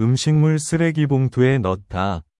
음식물 쓰레기 봉투에 넣다.